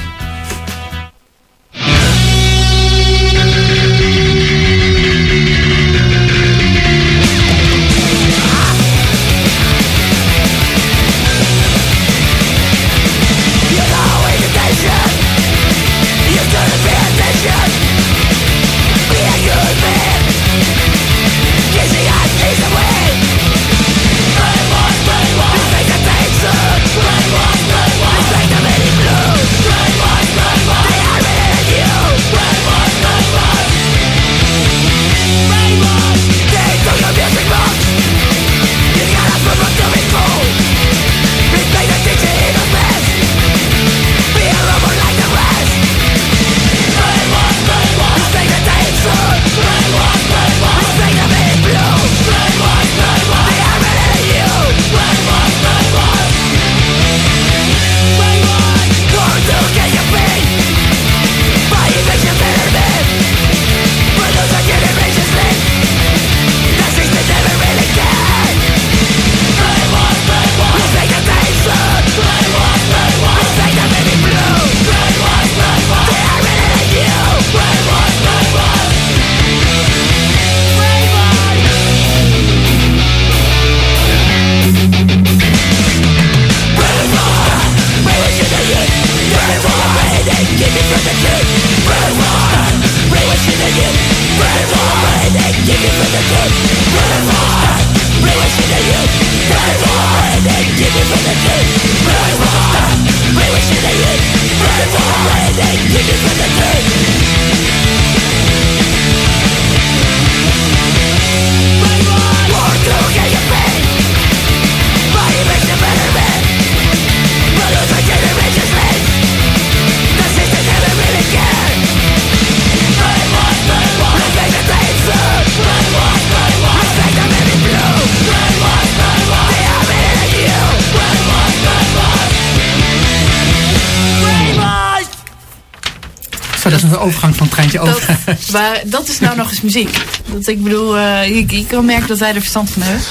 Speaker 3: Dat is een overgang van het treintje over.
Speaker 2: Maar dat is nou nog eens muziek. Dat ik bedoel, eh, je, je kan merken dat wij er verstand van hebben.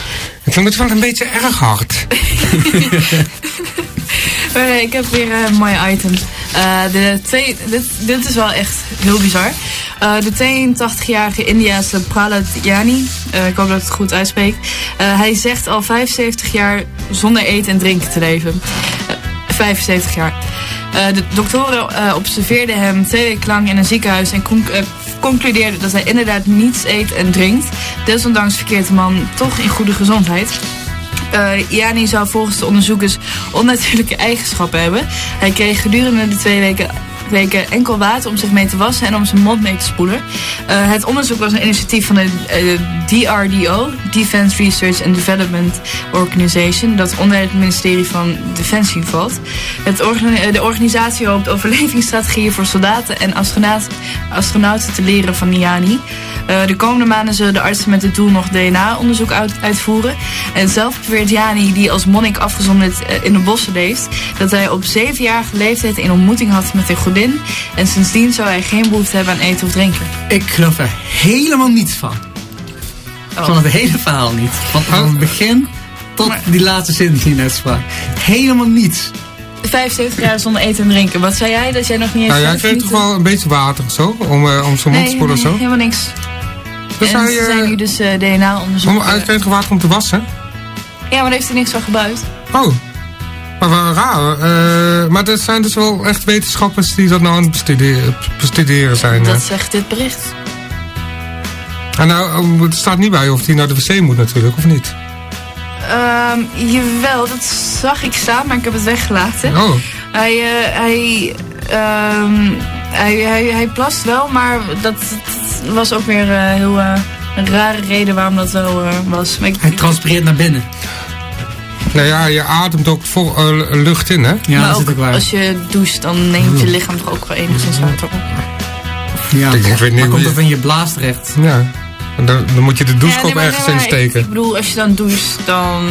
Speaker 4: Ik vind het wel een beetje erg hard.
Speaker 2: Maar nee, ik heb weer een mooie item. Eh, de twee, dit, dit is wel echt heel bizar. Eh, de 82-jarige Indiase Prahlad Yani, eh, ik hoop dat ik het goed uitspreek. eh, hij zegt al 75 jaar zonder eten en drinken te leven. Eh, 75 jaar. Eh, de doktoren eh, observeerden hem twee weken lang in een ziekenhuis en eh, concludeerden dat hij inderdaad niets eet en drinkt. Desondanks verkeert de man toch in goede gezondheid. Eh Jani zou volgens de onderzoekers onnatuurlijke eigenschappen hebben. Hij kreeg gedurende de twee weken, weken enkel water om zich mee te wassen en om zijn mond mee te spoelen. Eh, het onderzoek was een initiatief van de eh, DRDO, Defense Research and Development Organization, dat onder het ministerie van Defensie valt. Het eh, de organisatie hoopt overlevingsstrategieën voor soldaten en astronaut- astronauten te leren van Niani. Eh, de komende maanden zullen de artsen met dit doel nog DNA-onderzoek uit- uitvoeren. En zelf beweert Jani, die als monnik afgezonderd eh, in de bossen leeft, dat hij op zevenjarige leeftijd een ontmoeting had met een godin. En sindsdien zou hij geen behoefte hebben aan eten of drinken.
Speaker 3: Ik geloof er helemaal niets van.
Speaker 2: Oh.
Speaker 3: Van het hele verhaal niet. Van, van het begin tot
Speaker 2: Maar-
Speaker 3: die laatste zin die je net sprak. Helemaal niets.
Speaker 2: 75 jaar zonder eten en drinken. Wat zei jij? Dat jij nog niet eens
Speaker 4: Nou, jij
Speaker 2: zelf
Speaker 4: kreeg toch wel een beetje water of zo? Om, eh, om zo'n mond te
Speaker 2: Nee,
Speaker 4: spoelen of
Speaker 2: nee,
Speaker 4: zo?
Speaker 2: helemaal niks.
Speaker 4: Dus
Speaker 2: en
Speaker 4: hij,
Speaker 2: ze zijn nu
Speaker 4: eh,
Speaker 2: dus eh, DNA-onderzoek.
Speaker 4: om, hij kreeg water om te wassen?
Speaker 2: Ja, maar daar heeft er niks van gebouwd.
Speaker 4: Oh. Maar wel raar. eh, maar er zijn dus wel echt wetenschappers die dat nou aan het bestuderen, bestuderen zijn. hè?
Speaker 2: Dat zegt dit bericht.
Speaker 4: En nou, oh, het staat niet bij of hij naar de wc moet natuurlijk, of niet?
Speaker 2: Ehm, jawel, dat zag ik staan, maar ik heb het weggelaten.
Speaker 4: Oh,
Speaker 2: Hij, eh, hij, ehm, hij, hij, hij plast wel, maar dat, dat was ook weer eh, heel, eh, een rare reden waarom dat zo eh, was. Ik,
Speaker 3: Hij transpireert naar binnen.
Speaker 4: Nou ja, je ademt ook vol lucht in, hè?
Speaker 3: Ja,
Speaker 2: maar
Speaker 3: dat is
Speaker 2: ook
Speaker 3: ook waar.
Speaker 2: als je doucht, dan neemt je lichaam toch ook wel enigszins water op.
Speaker 3: Ja.
Speaker 4: Ik weet niet
Speaker 3: maar
Speaker 4: hoe
Speaker 3: komt
Speaker 4: je-
Speaker 3: er van je blaas terecht.
Speaker 4: Ja. Dan, dan moet je de douchekop
Speaker 2: Ja, nee, maar-
Speaker 4: ergens
Speaker 2: nee,
Speaker 4: in steken.
Speaker 2: Ik, ik bedoel, als je dan doucht, dan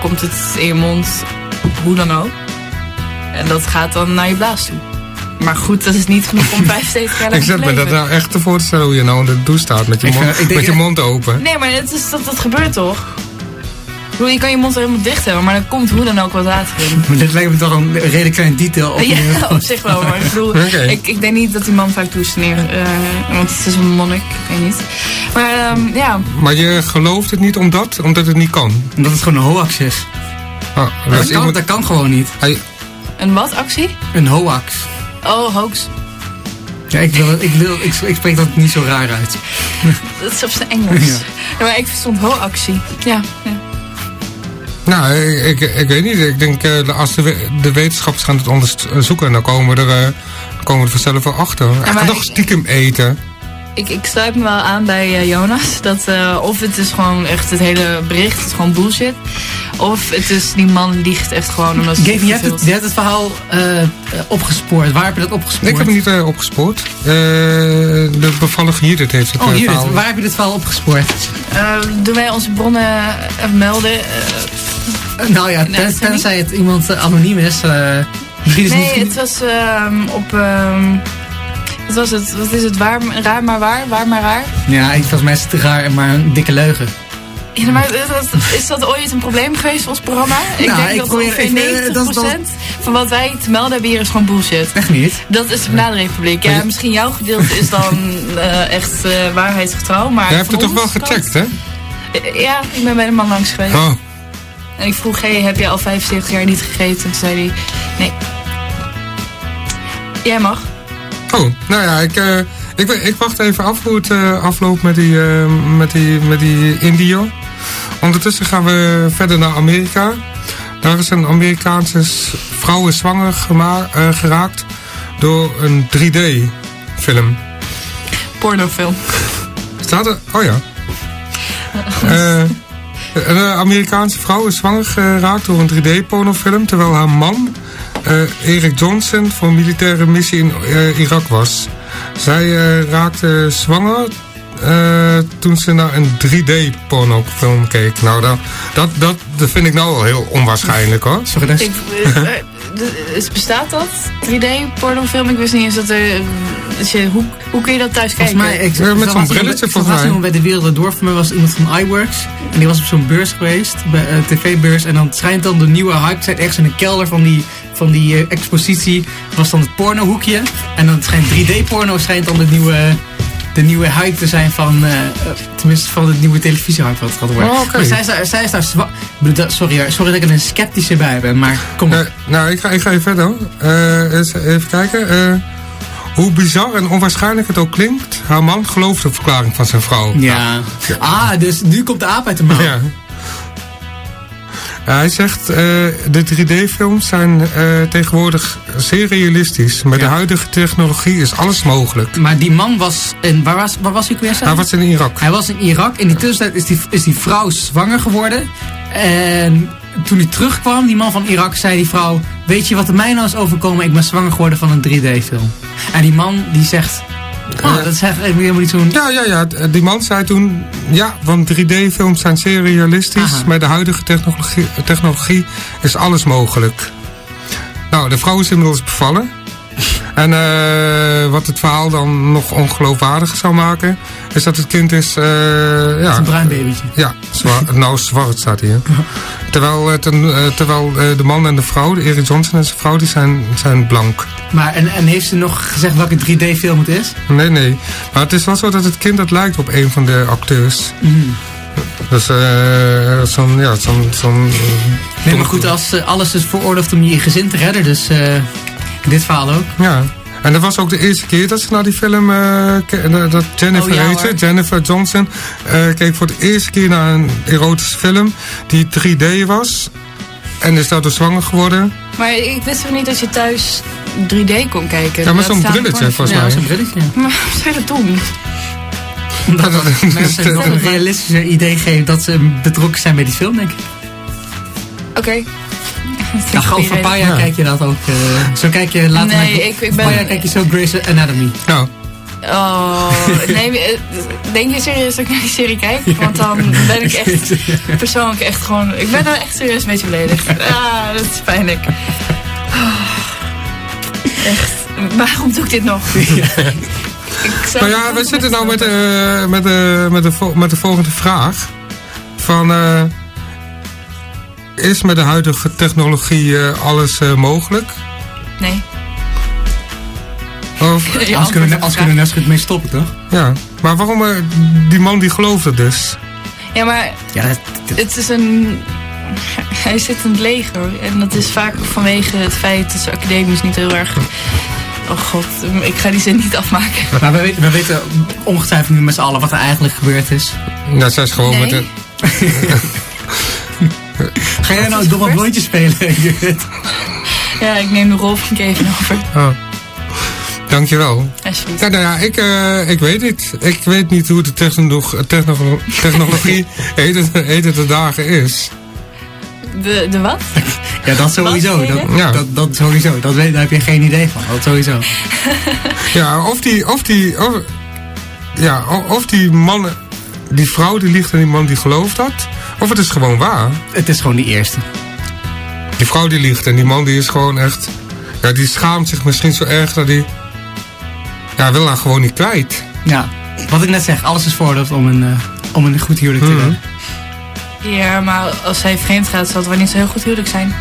Speaker 2: komt het in je mond, hoe dan ook. En dat gaat dan naar je blaas toe. Maar goed, dat is niet genoeg om 75 jaar
Speaker 4: Ik zet me dat nou echt te voor te stellen hoe je nou in de douche staat met je, mond,
Speaker 3: ik
Speaker 4: met je mond open.
Speaker 2: Nee, maar het is, dat, dat gebeurt toch? Bedoel, je kan je mond helemaal dicht hebben, maar er komt hoe dan ook wat water in.
Speaker 3: Maar dit lijkt me toch een redelijk klein detail. Op
Speaker 2: Ja, op zich wel, maar ik bedoel, ik, ik denk niet dat die man vaak doucht neer, eh, want het is een monnik, ik weet niet. Maar ehm, ja,
Speaker 4: Maar je gelooft het niet omdat, omdat het niet kan.
Speaker 3: Omdat het gewoon een hoax is.
Speaker 4: Oh, dat
Speaker 3: Dat
Speaker 4: is
Speaker 3: kan,
Speaker 4: iemand-
Speaker 3: dat kan gewoon niet.
Speaker 4: hij-
Speaker 2: een wat actie?
Speaker 3: Een hoax.
Speaker 2: Oh, hoax.
Speaker 3: Ja, ik, wil, ik, wil, ik, ik spreek dat niet zo raar uit.
Speaker 2: Dat is op zijn Engels.
Speaker 3: Ja.
Speaker 2: Ja. maar ik verstond ho-actie. Ja, ja.
Speaker 4: Nou, ik, ik, ik weet niet. Ik denk, eh, als de, de wetenschappers gaan het onderzoeken, dan komen we er, eh, dan komen we er vanzelf wel achter. Hij gaat toch
Speaker 2: ik-
Speaker 4: stiekem eten.
Speaker 2: Ik, ik sluit me wel aan bij eh, Jonas. Dat eh, of het is gewoon echt het hele bericht is gewoon bullshit. Of het is die man liegt echt gewoon omdat ze
Speaker 3: Gavin, je hebt het, je hebt het verhaal eh, eh, opgespoord. Waar heb je dat opgespoord?
Speaker 4: Ik heb het niet eh, opgespoord. Eh, de bevallige Judith heeft het
Speaker 3: Oh,
Speaker 4: eh,
Speaker 3: Judith,
Speaker 4: verhaal.
Speaker 3: waar heb je dit verhaal opgespoord?
Speaker 2: Eh, doen wij onze bronnen eh, melden? Eh,
Speaker 3: Eh, nou ja, ten- tenzij het iemand eh, anoniem is. eh misschien is
Speaker 2: nee,
Speaker 3: niet-
Speaker 2: het was ehm, op... ehm, wat was het? Wat is het? Waar, raar maar waar? Waar maar raar?
Speaker 3: Ja, ik, volgens mij is het raar, maar een dikke leugen.
Speaker 2: Ja, maar is dat, ooit een probleem geweest voor ons programma? Ik
Speaker 3: Nou,
Speaker 2: denk
Speaker 3: ik
Speaker 2: dat
Speaker 3: probeer-
Speaker 2: ongeveer
Speaker 3: ik, eh,
Speaker 2: 90%
Speaker 3: dat is dan-
Speaker 2: van wat wij te melden hebben hier is gewoon bullshit.
Speaker 3: Echt niet.
Speaker 2: Dat is de Bananenrepubliek. Ja, misschien jouw gedeelte is dan eh, echt eh, waarheidsgetrouw. Maar
Speaker 4: Jij hebt het toch wel gecheckt, hè?
Speaker 2: kant- Eh, Ja, ik ben bij de man langs geweest.
Speaker 4: Oh.
Speaker 2: En ik vroeg, hey, heb je al 75 jaar niet gegeten? Toen zei hij, nee. Jij mag.
Speaker 4: Oh, nou ja, ik, eh, ik, ik wacht even af hoe het eh, afloopt met die, eh, met die, met die Indio. Ondertussen gaan we verder naar Amerika. Daar is een Amerikaanse vrouw is zwanger geraakt door een 3D-film.
Speaker 2: Pornofilm.
Speaker 4: Staat er? Oh ja. Eh, een eh, Amerikaanse vrouw is zwanger geraakt door een 3D-pornofilm... terwijl haar man, eh, Erik Johnson, voor een militaire missie in eh, Irak was. Zij eh, raakte zwanger eh, toen ze naar een 3D-pornofilm keek. Nou, dat, dat, dat, dat vind ik nou wel heel onwaarschijnlijk, hoor.
Speaker 3: Sorry.
Speaker 2: Ik, eh, bestaat dat? 3D-pornofilm? Ik wist niet eens dat er... Dus je, hoe, hoe kun je dat thuis
Speaker 3: Volgens
Speaker 2: kijken?
Speaker 3: mij, ik,
Speaker 4: Ja, met zo'n brilletje, volgens
Speaker 3: was
Speaker 4: mij.
Speaker 3: iemand bij de Wereld Door. Voor mij was iemand van iWorks. En die was op zo'n beurs geweest, bij eh, tv-beurs. En dan schijnt dan de nieuwe hype, zit ergens in de kelder van die, van die eh, expositie, was dan het pornohoekje. En dan schijnt 3D-porno schijnt dan de nieuwe, de nieuwe hype te zijn van, eh, tenminste van de nieuwe televisiehype wat het gaat worden.
Speaker 4: Oh, oké.
Speaker 3: Maar zij is daar, zij is daar zwa- sorry, hoor, sorry dat ik er een sceptische bij ben, maar kom op.
Speaker 4: Eh, nou, ik ga, ik ga even verder. Eh, eens even kijken. Eh, hoe bizar en onwaarschijnlijk het ook klinkt, haar man gelooft de verklaring van zijn vrouw.
Speaker 3: ja. Ah, dus nu komt de aap uit de mouw.
Speaker 4: Ja. Hij zegt, eh, de 3D-films zijn eh, tegenwoordig zeer realistisch. Met
Speaker 3: Ja.
Speaker 4: de huidige technologie is alles mogelijk.
Speaker 3: Maar die man was, in, waar was, waar was hij weer?
Speaker 4: Hij was in Irak.
Speaker 3: Hij was in Irak. In die tussentijd is die, is die vrouw zwanger geworden. En toen hij terugkwam, die man van Irak, zei die vrouw... Weet je wat er mij nou is overkomen? Ik ben zwanger geworden van een 3D-film. En die man die zegt... Oh, dat is eigenlijk helemaal niet zo'n...
Speaker 4: Ja, ja, ja. Die man zei toen, ja, want 3D-films zijn zeer realistisch.
Speaker 3: Aha.
Speaker 4: Met de huidige technologie, technologie is alles mogelijk. Nou, de vrouw is inmiddels bevallen. En eh, wat het verhaal dan nog ongeloofwaardiger zou maken, is dat het kind is, eh, ja,
Speaker 3: Een bruin babytje.
Speaker 4: ja, nou zwart staat hier. Terwijl, eh, terwijl eh, de man en de vrouw, de Erik Johnson en zijn vrouw, die zijn, zijn blank.
Speaker 3: Maar, en, en heeft ze nog gezegd welke 3D-film het is?
Speaker 4: Nee, nee. Maar het is wel zo dat het kind dat lijkt op een van de acteurs. Dus eh zo'n, ja, zo'n... zo'n eh,
Speaker 3: Nee, maar goed, als, eh, alles is veroorloofd om je gezin te redden. Dus eh, dit verhaal ook.
Speaker 4: Ja. En dat was ook de eerste keer dat ze naar die film, eh, eh, dat Jennifer
Speaker 2: Oh, ja.
Speaker 4: Jennifer Johnson, eh, keek voor de eerste keer naar een erotische film die 3D was. En is daardoor zwanger geworden.
Speaker 2: Maar ik wist toch niet dat je thuis 3D kon kijken?
Speaker 4: Ja, met
Speaker 2: Dat
Speaker 4: zo'n brilletje volgens
Speaker 3: Ja,
Speaker 4: mij.
Speaker 3: dat is een brilletje.
Speaker 2: Maar zou je dat doen?
Speaker 3: Omdat dat mensen nog een realistischer idee geven dat ze betrokken zijn bij die film, denk ik.
Speaker 2: Oké.
Speaker 3: Ja, gewoon voor een paar jaar
Speaker 4: Ja.
Speaker 3: kijk je dat ook. eh, zo kijk je later
Speaker 2: Nee,
Speaker 3: naar-
Speaker 2: ik- ik
Speaker 3: een
Speaker 2: ben-
Speaker 3: paar jaar kijk je zo Grey's Anatomy.
Speaker 4: Nou,
Speaker 2: Oh, nee, eh, denk je serieus dat ik naar die serie kijk? Want dan ben ik echt persoonlijk echt gewoon... Ik ben dan echt serieus een beetje beledigd. Ah, dat is pijnlijk. Oh, echt, waarom doe ik dit nog? Ik zou-
Speaker 4: nou ja, we zitten nou met, de met, de met, de vol- met de volgende vraag. Van, eh, is met de huidige technologie eh, alles eh, mogelijk?
Speaker 2: Nee.
Speaker 4: Of,
Speaker 3: Als kunnen als kunnen net zo goed mee stoppen, toch?
Speaker 4: ja, maar waarom, eh, die man die gelooft het dus?
Speaker 2: Ja, maar
Speaker 3: Ja,
Speaker 2: het is een... Hij zit in het leger. En dat is vaak vanwege het feit dat ze academisch niet heel erg... Oh god, ik ga die zin niet afmaken.
Speaker 3: maar we weten, we weten ongetwijfeld nu met z'n allen wat er eigenlijk gebeurd is.
Speaker 4: Nou, zij is gewoon met de...
Speaker 3: Ga jij nou domme blondjes spelen, Judith?
Speaker 2: Ja, ik neem de rol van Kevin over.
Speaker 4: Oh. Dankjewel.
Speaker 2: Alsjeblieft.
Speaker 4: Ja, nou ja, ik, eh, ik weet niet. Ik weet niet hoe de technolog technolo- technologie heden de dagen is.
Speaker 2: De, de wat?
Speaker 3: Ja, dat sowieso. Dat?
Speaker 4: Ja.
Speaker 3: dat, dat sowieso. Dat weet, daar heb je geen idee van. Dat sowieso.
Speaker 4: Ja, of die, of die, of, ja, of die man, die vrouw die liegt en die man die gelooft dat. Of het is gewoon waar.
Speaker 3: Het is gewoon die eerste.
Speaker 4: Die vrouw die liegt en die man die is gewoon echt, ja, die schaamt zich misschien zo erg dat hij, ja, wil haar gewoon niet kwijt.
Speaker 3: Ja. Wat ik net zeg, alles is voorbeeld om een, eh, om een goed huwelijk te
Speaker 4: Hmm.
Speaker 3: doen.
Speaker 2: Ja, maar als hij vreemd gaat, zal het wel niet zo heel goed huwelijk zijn.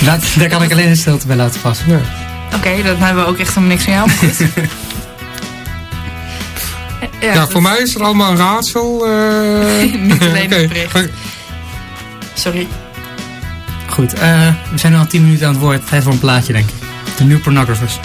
Speaker 3: Laat, daar kan ik alleen in stilte bij laten passen.
Speaker 4: Ja.
Speaker 2: Oké, dan hebben we ook echt helemaal niks van jou, maar goed.
Speaker 4: Ja, voor mij is het allemaal een raadsel. eh.
Speaker 2: Niet alleen
Speaker 4: maar-
Speaker 2: Sorry.
Speaker 3: Goed, eh, we zijn al 10 minuten aan het woord. Tijd voor een plaatje, denk ik. De New Pornographers.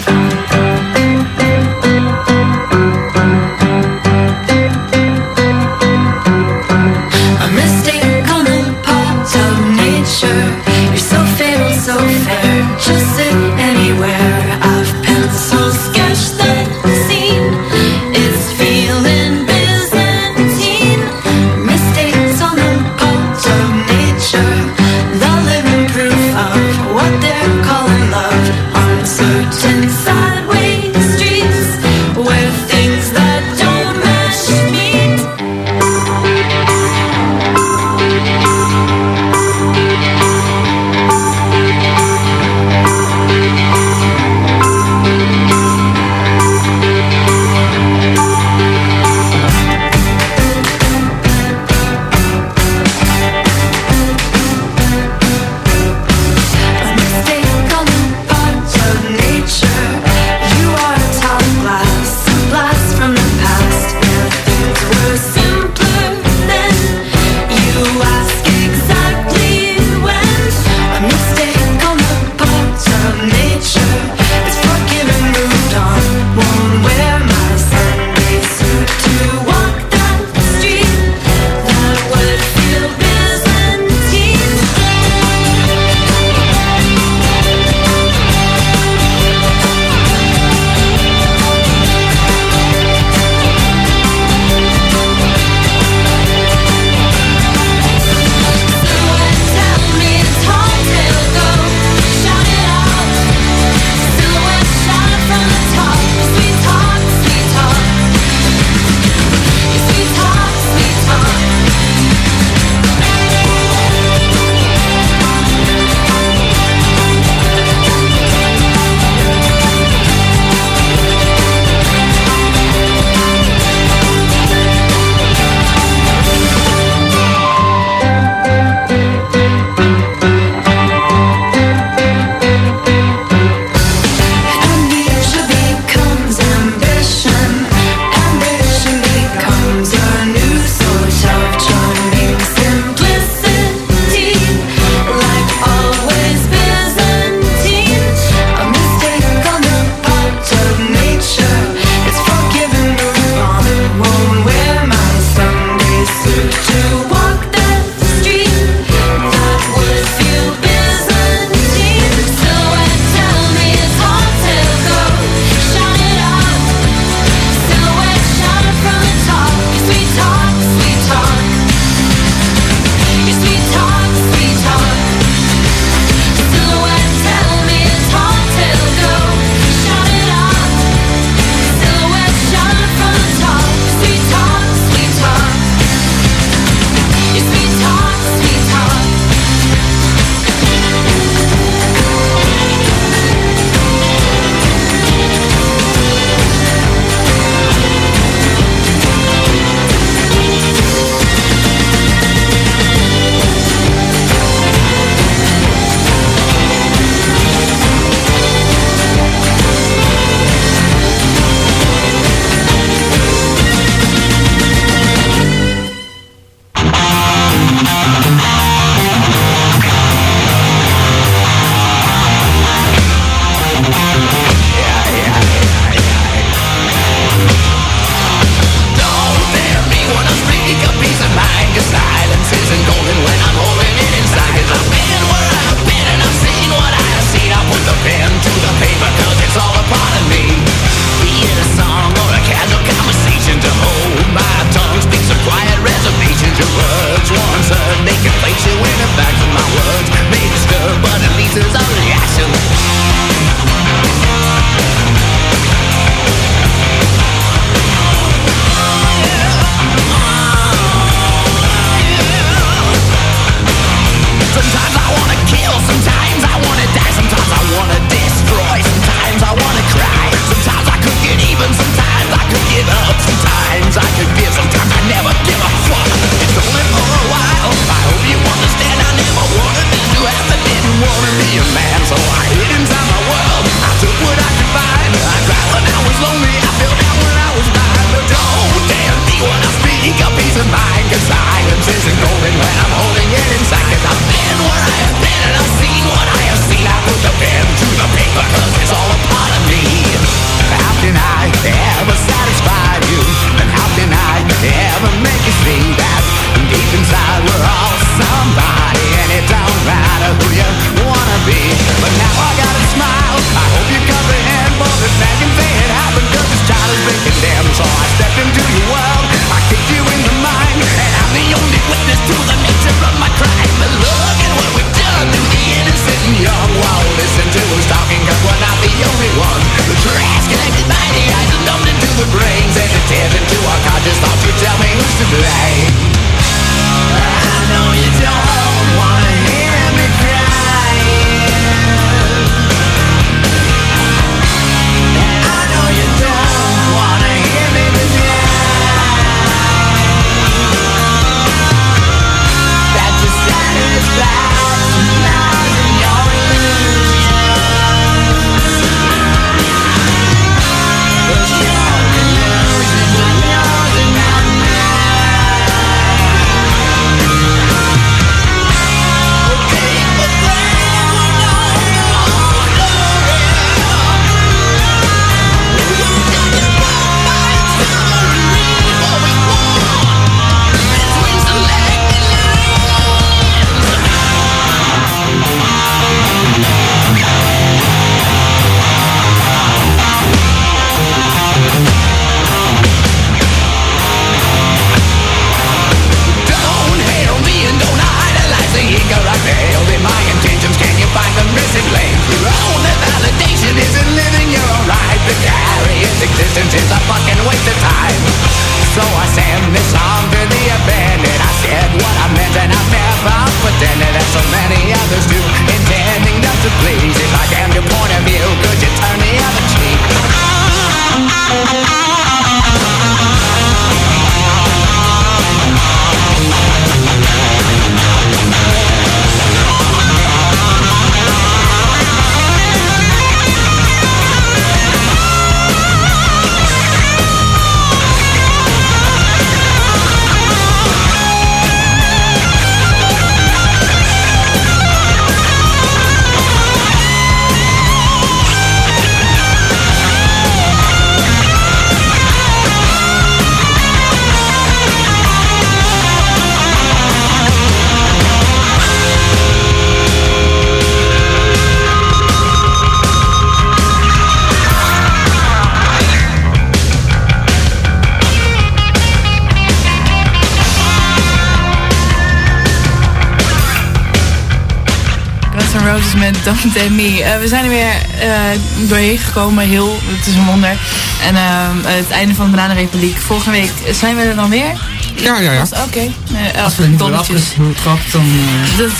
Speaker 2: En eh, we zijn er weer eh, doorheen gekomen. Heel, het is een wonder. En eh, het einde van de Bananenrepubliek. Volgende week zijn we er dan weer.
Speaker 4: Ja, ja, ja.
Speaker 2: Oké. Okay.
Speaker 3: Uh, als we niet dan...
Speaker 2: Dat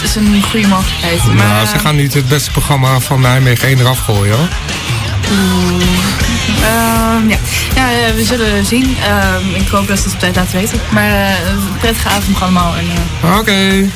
Speaker 2: is een goede mogelijkheid. Maar,
Speaker 4: ze gaan niet het beste programma van Nijmegen 1 eraf gooien, hoor. Oeh.
Speaker 2: Ehm, ja, ja we zullen zien. Ehm, ik hoop dat ze het op tijd laten weten. Maar prettige avond allemaal. En,
Speaker 4: Oké.